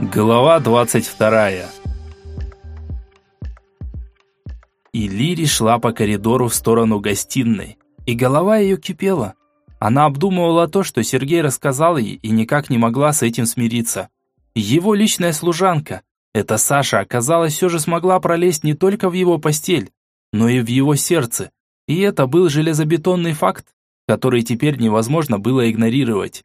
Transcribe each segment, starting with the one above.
Глава 22. И Лири шла по коридору в сторону гостиной, и голова ее кипела. Она обдумывала то, что Сергей рассказал ей, и никак не могла с этим смириться. Его личная служанка, эта Саша, оказалось, все же смогла пролезть не только в его постель, но и в его сердце. И это был железобетонный факт, который теперь невозможно было игнорировать.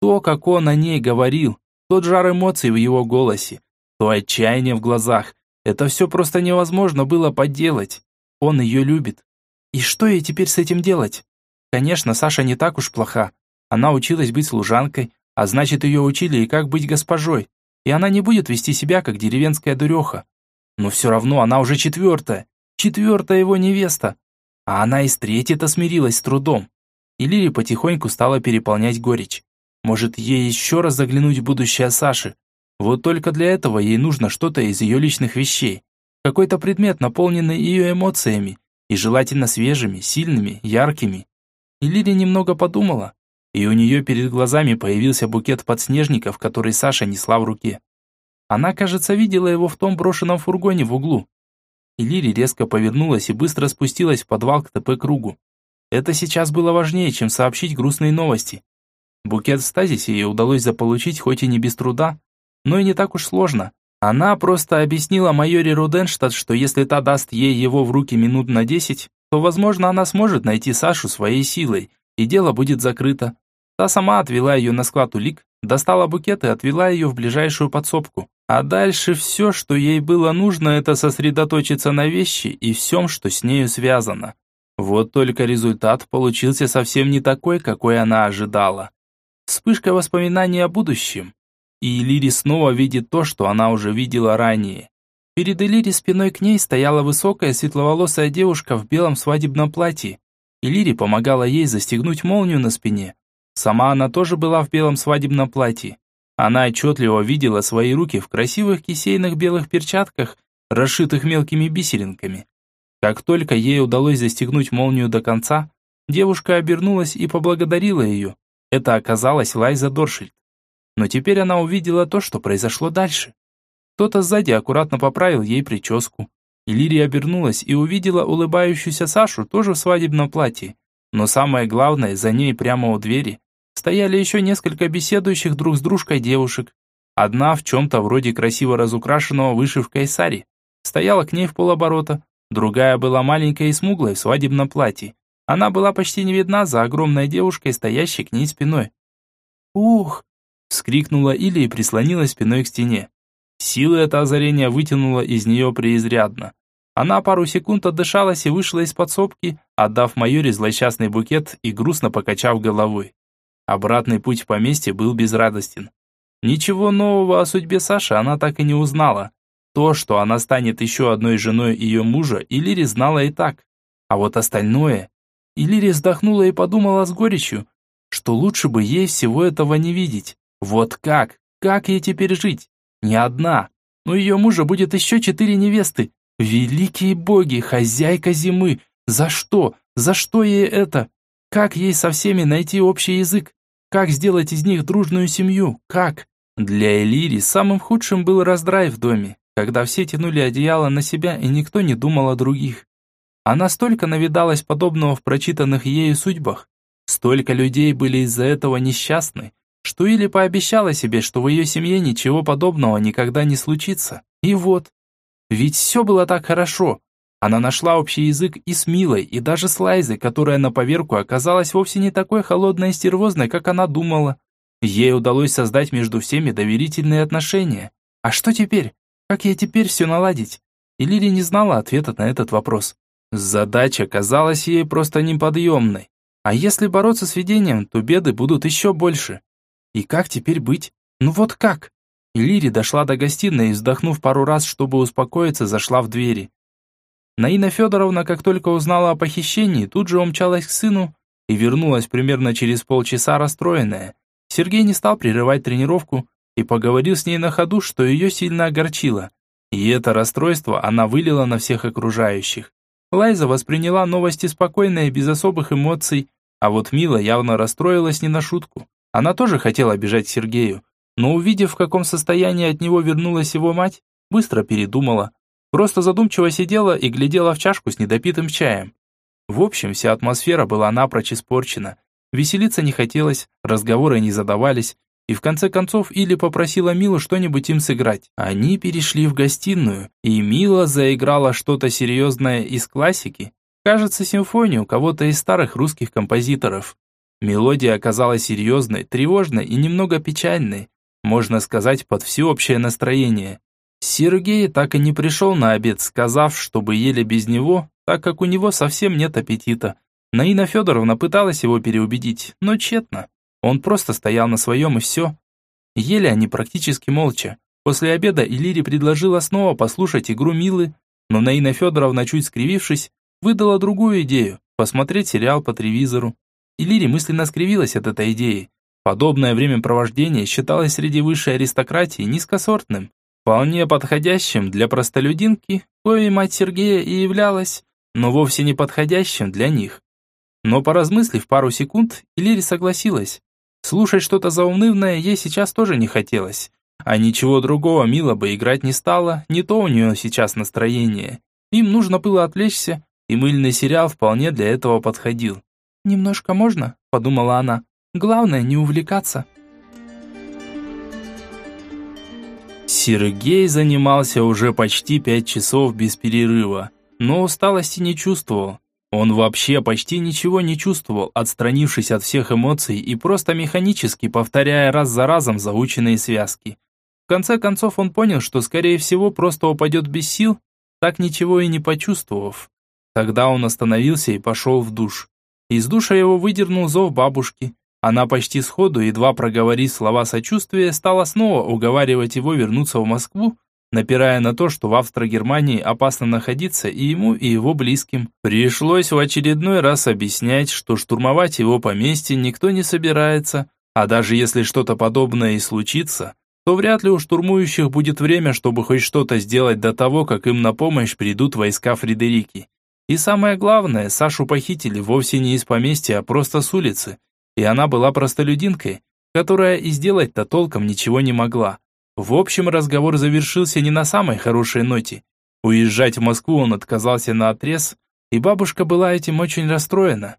То, как он о ней говорил, тот жар эмоций в его голосе, то отчаяние в глазах. Это все просто невозможно было подделать. Он ее любит. И что ей теперь с этим делать? Конечно, Саша не так уж плоха. Она училась быть служанкой, а значит, ее учили и как быть госпожой. И она не будет вести себя, как деревенская дуреха. Но все равно она уже четвертая. Четвертая его невеста. А она и с третьей-то смирилась с трудом. И Лири потихоньку стала переполнять горечь. Может, ей еще раз заглянуть в будущее Саши? Вот только для этого ей нужно что-то из ее личных вещей. Какой-то предмет, наполненный ее эмоциями, и желательно свежими, сильными, яркими. И Лили немного подумала, и у нее перед глазами появился букет подснежников, который Саша несла в руке. Она, кажется, видела его в том брошенном фургоне в углу. И Лили резко повернулась и быстро спустилась в подвал к ТП-кругу. Это сейчас было важнее, чем сообщить грустные новости. Букет в стазисе ей удалось заполучить хоть и не без труда, но и не так уж сложно. Она просто объяснила майоре Руденштадт, что если та даст ей его в руки минут на десять, то, возможно, она сможет найти Сашу своей силой, и дело будет закрыто. Та сама отвела ее на склад улик, достала букет и отвела ее в ближайшую подсобку. А дальше все, что ей было нужно, это сосредоточиться на вещи и всем, что с нею связано. Вот только результат получился совсем не такой, какой она ожидала. Вспышка воспоминаний о будущем. И Лири снова видит то, что она уже видела ранее. Перед Элири спиной к ней стояла высокая светловолосая девушка в белом свадебном платье. И Лири помогала ей застегнуть молнию на спине. Сама она тоже была в белом свадебном платье. Она отчетливо видела свои руки в красивых кисейных белых перчатках, расшитых мелкими бисеринками. Как только ей удалось застегнуть молнию до конца, девушка обернулась и поблагодарила ее. Это оказалась Лайза Доршильд. Но теперь она увидела то, что произошло дальше. Кто-то сзади аккуратно поправил ей прическу. И Лирия обернулась и увидела улыбающуюся Сашу, тоже в свадебном платье. Но самое главное, за ней прямо у двери стояли еще несколько беседующих друг с дружкой девушек. Одна в чем-то вроде красиво разукрашенного вышивкой сари. Стояла к ней в полоборота. Другая была маленькой и смуглой в свадебном платье. Она была почти не видна за огромной девушкой, стоящей к ней спиной. «Ух!» – вскрикнула Или и прислонилась спиной к стене. Силы это озарение вытянуло из нее преизрядно. Она пару секунд отдышалась и вышла из подсобки, отдав майоре злосчастный букет и грустно покачав головой. Обратный путь в поместье был безрадостен. Ничего нового о судьбе Саши она так и не узнала. То, что она станет еще одной женой ее мужа, Иллири знала и так. А вот остальное... И Лири вздохнула и подумала с горечью, что лучше бы ей всего этого не видеть. Вот как? Как ей теперь жить? Не одна. Но ее мужа будет еще четыре невесты. Великие боги, хозяйка зимы. За что? За что ей это? Как ей со всеми найти общий язык? Как сделать из них дружную семью? Как? Для Элири самым худшим был раздрай в доме, когда все тянули одеяло на себя и никто не думал о других. Она столько навидалась подобного в прочитанных ею судьбах. Столько людей были из-за этого несчастны, что или пообещала себе, что в ее семье ничего подобного никогда не случится. И вот. Ведь все было так хорошо. Она нашла общий язык и с Милой, и даже с Лайзой, которая на поверку оказалась вовсе не такой холодной и стервозной, как она думала. Ей удалось создать между всеми доверительные отношения. А что теперь? Как ей теперь все наладить? И Лили не знала ответа на этот вопрос. Задача казалась ей просто неподъемной. А если бороться с видением, то беды будут еще больше. И как теперь быть? Ну вот как? Лири дошла до гостиной и, вздохнув пару раз, чтобы успокоиться, зашла в двери. Наина Федоровна, как только узнала о похищении, тут же умчалась к сыну и вернулась примерно через полчаса расстроенная. Сергей не стал прерывать тренировку и поговорил с ней на ходу, что ее сильно огорчило. И это расстройство она вылила на всех окружающих. Лайза восприняла новости спокойно и без особых эмоций, а вот Мила явно расстроилась не на шутку. Она тоже хотела бежать Сергею, но увидев, в каком состоянии от него вернулась его мать, быстро передумала. Просто задумчиво сидела и глядела в чашку с недопитым чаем. В общем, вся атмосфера была напрочь испорчена. Веселиться не хотелось, разговоры не задавались, и в конце концов Или попросила Милу что-нибудь им сыграть. Они перешли в гостиную, и Мила заиграла что-то серьезное из классики, кажется, симфонию кого-то из старых русских композиторов. Мелодия оказалась серьезной, тревожной и немного печальной, можно сказать, под всеобщее настроение. Сергей так и не пришел на обед, сказав, чтобы ели без него, так как у него совсем нет аппетита. Наина Федоровна пыталась его переубедить, но тщетно. Он просто стоял на своем и все. Ели они практически молча. После обеда Иллири предложила снова послушать игру Милы, но Наина Федоровна, чуть скривившись, выдала другую идею – посмотреть сериал по телевизору. Иллири мысленно скривилась от этой идеи. Подобное времяпровождение считалось среди высшей аристократии низкосортным, вполне подходящим для простолюдинки, коей мать Сергея и являлась, но вовсе не подходящим для них. Но поразмыслив пару секунд, Иллири согласилась. Слушать что-то заунывное ей сейчас тоже не хотелось. А ничего другого Мила бы играть не стала, не то у нее сейчас настроение. Им нужно было отвлечься, и мыльный сериал вполне для этого подходил. «Немножко можно?» – подумала она. «Главное, не увлекаться». Сергей занимался уже почти пять часов без перерыва, но усталости не чувствовал. Он вообще почти ничего не чувствовал, отстранившись от всех эмоций и просто механически повторяя раз за разом заученные связки. В конце концов он понял, что скорее всего просто упадет без сил, так ничего и не почувствовав. Тогда он остановился и пошел в душ. Из душа его выдернул зов бабушки. Она почти сходу, едва проговорив слова сочувствия, стала снова уговаривать его вернуться в Москву, напирая на то, что в Австро-Германии опасно находиться и ему, и его близким. Пришлось в очередной раз объяснять, что штурмовать его поместье никто не собирается, а даже если что-то подобное и случится, то вряд ли у штурмующих будет время, чтобы хоть что-то сделать до того, как им на помощь придут войска Фредерики. И самое главное, Сашу похитили вовсе не из поместья, а просто с улицы, и она была простолюдинкой, которая и сделать-то толком ничего не могла. В общем, разговор завершился не на самой хорошей ноте. Уезжать в Москву он отказался на отрез, и бабушка была этим очень расстроена.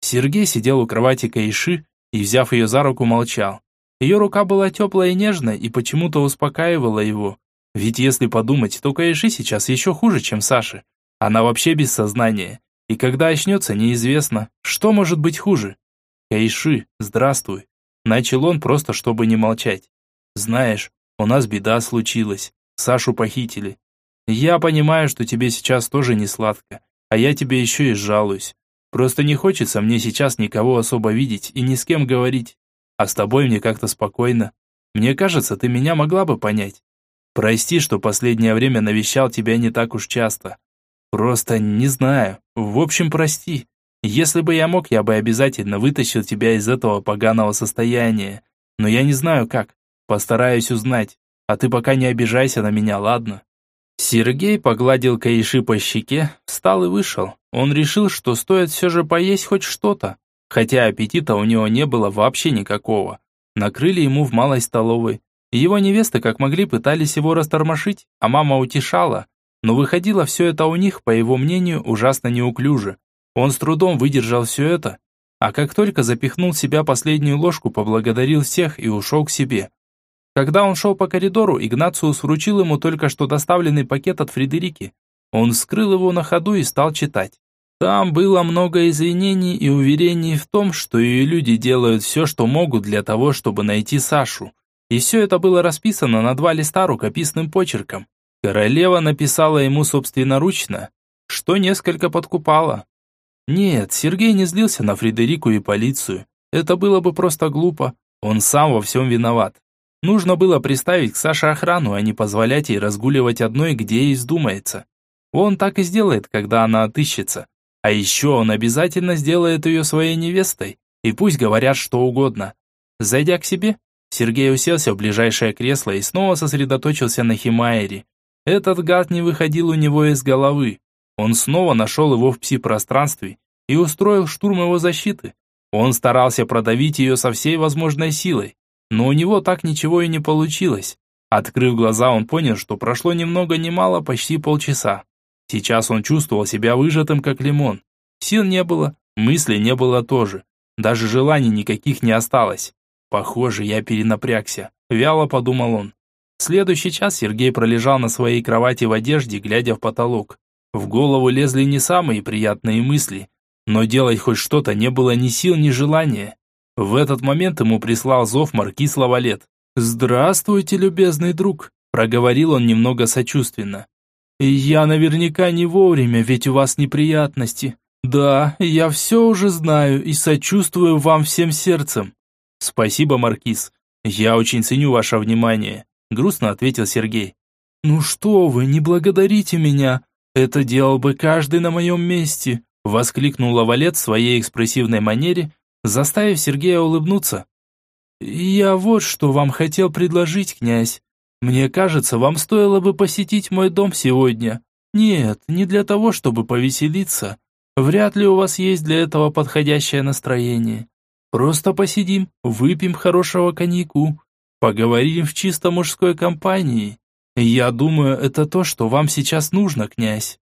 Сергей сидел у кровати Каиши и, взяв ее за руку, молчал. Ее рука была теплая и нежная и почему-то успокаивала его. Ведь если подумать, то Каиши сейчас еще хуже, чем Саша. Она вообще без сознания. И когда очнется, неизвестно, что может быть хуже. Каиши, здравствуй. Начал он просто, чтобы не молчать. Знаешь, у нас беда случилась. Сашу похитили. Я понимаю, что тебе сейчас тоже не сладко, а я тебе еще и жалуюсь. Просто не хочется мне сейчас никого особо видеть и ни с кем говорить. А с тобой мне как-то спокойно. Мне кажется, ты меня могла бы понять. Прости, что последнее время навещал тебя не так уж часто. Просто не знаю. В общем, прости. Если бы я мог, я бы обязательно вытащил тебя из этого поганого состояния. Но я не знаю как. Постараюсь узнать. А ты пока не обижайся на меня, ладно?» Сергей погладил Каиши по щеке, встал и вышел. Он решил, что стоит все же поесть хоть что-то. Хотя аппетита у него не было вообще никакого. Накрыли ему в малой столовой. Его невесты как могли пытались его растормошить, а мама утешала. Но выходило все это у них, по его мнению, ужасно неуклюже. Он с трудом выдержал все это, а как только запихнул себя последнюю ложку, поблагодарил всех и ушел к себе. Когда он шел по коридору, Игнациус вручил ему только что доставленный пакет от Фредерики. Он вскрыл его на ходу и стал читать. Там было много извинений и уверений в том, что ее люди делают все, что могут для того, чтобы найти Сашу. И все это было расписано на два листа рукописным почерком. Королева написала ему собственноручно, что несколько подкупало. Нет, Сергей не злился на Фредерику и полицию. Это было бы просто глупо. Он сам во всем виноват. Нужно было приставить к Саше охрану, а не позволять ей разгуливать одной, где ей вздумается. Он так и сделает, когда она отыщется. А еще он обязательно сделает ее своей невестой. И пусть говорят что угодно. Зайдя к себе, Сергей уселся в ближайшее кресло и снова сосредоточился на Химаере. Этот гад не выходил у него из головы. Он снова нашел его в пси-пространстве и устроил штурм его защиты. Он старался продавить ее со всей возможной силой. Но у него так ничего и не получилось. Открыв глаза, он понял, что прошло ни много ни мало, почти полчаса. Сейчас он чувствовал себя выжатым, как лимон. Сил не было, мыслей не было тоже. Даже желаний никаких не осталось. Похоже, я перенапрягся. Вяло подумал он. следующий час Сергей пролежал на своей кровати в одежде, глядя в потолок. В голову лезли не самые приятные мысли, но делать хоть что-то не было ни сил, ни желания. В этот момент ему прислал зов маркиз Лавалет. «Здравствуйте, любезный друг», – проговорил он немного сочувственно. «Я наверняка не вовремя, ведь у вас неприятности. Да, я все уже знаю и сочувствую вам всем сердцем». «Спасибо, маркиз. Я очень ценю ваше внимание», – грустно ответил Сергей. «Ну что вы, не благодарите меня. Это делал бы каждый на моем месте», – воскликнул Лавалет в своей экспрессивной манере, заставив Сергея улыбнуться. «Я вот что вам хотел предложить, князь. Мне кажется, вам стоило бы посетить мой дом сегодня. Нет, не для того, чтобы повеселиться. Вряд ли у вас есть для этого подходящее настроение. Просто посидим, выпьем хорошего коньяку, поговорим в чисто мужской компании. Я думаю, это то, что вам сейчас нужно, князь».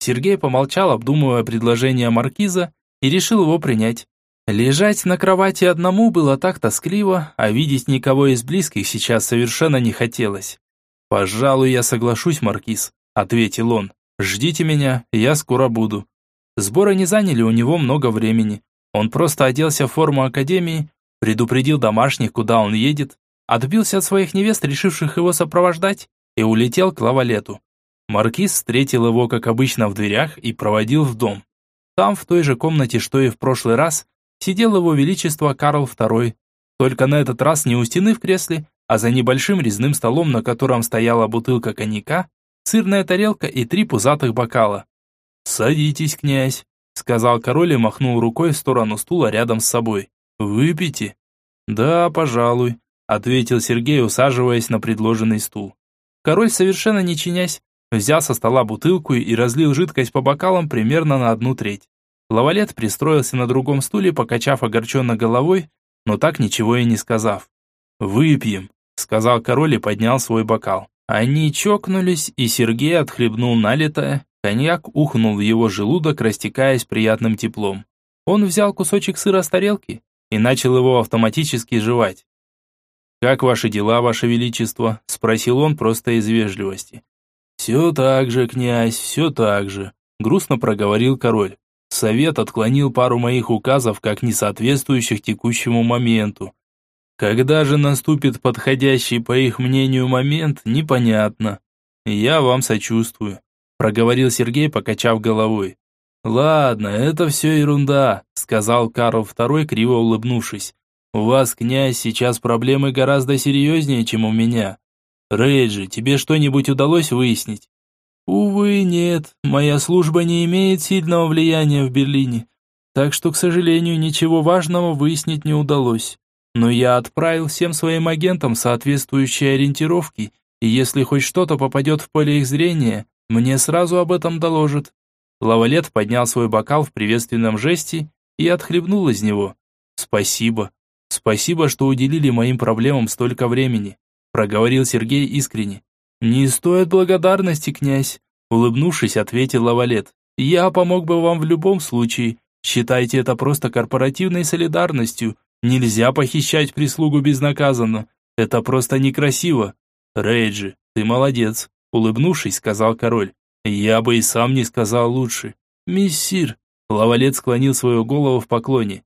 Сергей помолчал, обдумывая предложение маркиза, и решил его принять. Лежать на кровати одному было так тоскливо, а видеть никого из близких сейчас совершенно не хотелось. «Пожалуй, я соглашусь, Маркиз», — ответил он. «Ждите меня, я скоро буду». Сборы не заняли у него много времени. Он просто оделся в форму академии, предупредил домашних, куда он едет, отбился от своих невест, решивших его сопровождать, и улетел к лавалету. Маркиз встретил его, как обычно, в дверях и проводил в дом. Там, в той же комнате, что и в прошлый раз, сидел его величество Карл II. Только на этот раз не у стены в кресле, а за небольшим резным столом, на котором стояла бутылка коньяка, сырная тарелка и три пузатых бокала. «Садитесь, князь», — сказал король и махнул рукой в сторону стула рядом с собой. «Выпейте». «Да, пожалуй», — ответил Сергей, усаживаясь на предложенный стул. Король, совершенно не чинясь, взял со стола бутылку и разлил жидкость по бокалам примерно на одну треть. Лавалет пристроился на другом стуле, покачав огорченно головой, но так ничего и не сказав. «Выпьем», — сказал король и поднял свой бокал. Они чокнулись, и Сергей отхлебнул налитое. Коньяк ухнул в его желудок, растекаясь приятным теплом. Он взял кусочек сыра с тарелки и начал его автоматически жевать. «Как ваши дела, ваше величество?» – спросил он просто из вежливости. «Все так же, князь, все так же», – грустно проговорил король. Совет отклонил пару моих указов как несоответствующих текущему моменту. Когда же наступит подходящий, по их мнению, момент, непонятно. Я вам сочувствую, проговорил Сергей, покачав головой. Ладно, это все ерунда, сказал Карл II, криво улыбнувшись. У вас, князь, сейчас проблемы гораздо серьезнее, чем у меня. Рейджи, тебе что-нибудь удалось выяснить? Увы, нет, моя служба не имеет сильного влияния в Берлине, так что, к сожалению, ничего важного выяснить не удалось. Но я отправил всем своим агентам соответствующие ориентировки, и если хоть что-то попадет в поле их зрения, мне сразу об этом доложат. Лавалет поднял свой бокал в приветственном жесте и отхлебнул из него. «Спасибо. Спасибо, что уделили моим проблемам столько времени», проговорил Сергей искренне. «Не стоит благодарности, князь», — улыбнувшись, ответил Лавалет. «Я помог бы вам в любом случае. Считайте это просто корпоративной солидарностью. Нельзя похищать прислугу безнаказанно. Это просто некрасиво». «Рейджи, ты молодец», — улыбнувшись, сказал король. «Я бы и сам не сказал лучше». «Мессир», — Лавалет склонил свою голову в поклоне.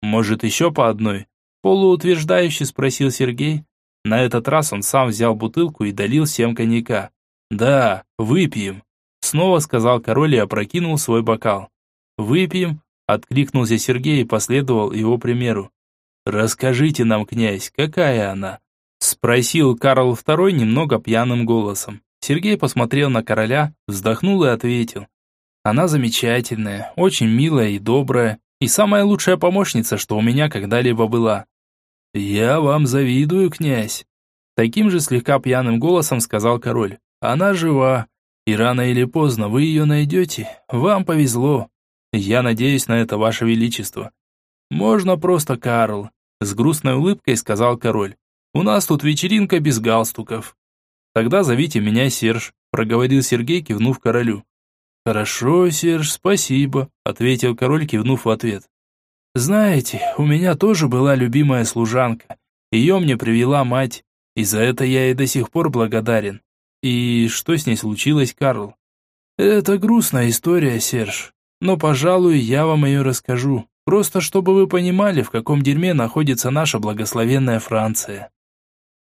«Может, еще по одной?» Полуутверждающе спросил Сергей, на этот раз он сам взял бутылку и долил всем коньяка. «Да, выпьем», — снова сказал король и опрокинул свой бокал. «Выпьем», — откликнулся Сергей и последовал его примеру. «Расскажите нам, князь, какая она?» — спросил Карл II немного пьяным голосом. Сергей посмотрел на короля, вздохнул и ответил. «Она замечательная, очень милая и добрая, и самая лучшая помощница, что у меня когда-либо была. «Я вам завидую, князь!» Таким же слегка пьяным голосом сказал король. «Она жива, и рано или поздно вы ее найдете. Вам повезло. Я надеюсь на это, ваше величество». «Можно просто Карл», — с грустной улыбкой сказал король. У нас тут вечеринка без галстуков». «Тогда зовите меня Серж», – проговорил Сергей, кивнув королю. «Хорошо, Серж, спасибо», – ответил король, кивнув в ответ. «Знаете, у меня тоже была любимая служанка. Ее мне привела мать, и за это я ей до сих пор благодарен. И что с ней случилось, Карл?» «Это грустная история, Серж, но, пожалуй, я вам ее расскажу, просто чтобы вы понимали, в каком дерьме находится наша благословенная Франция».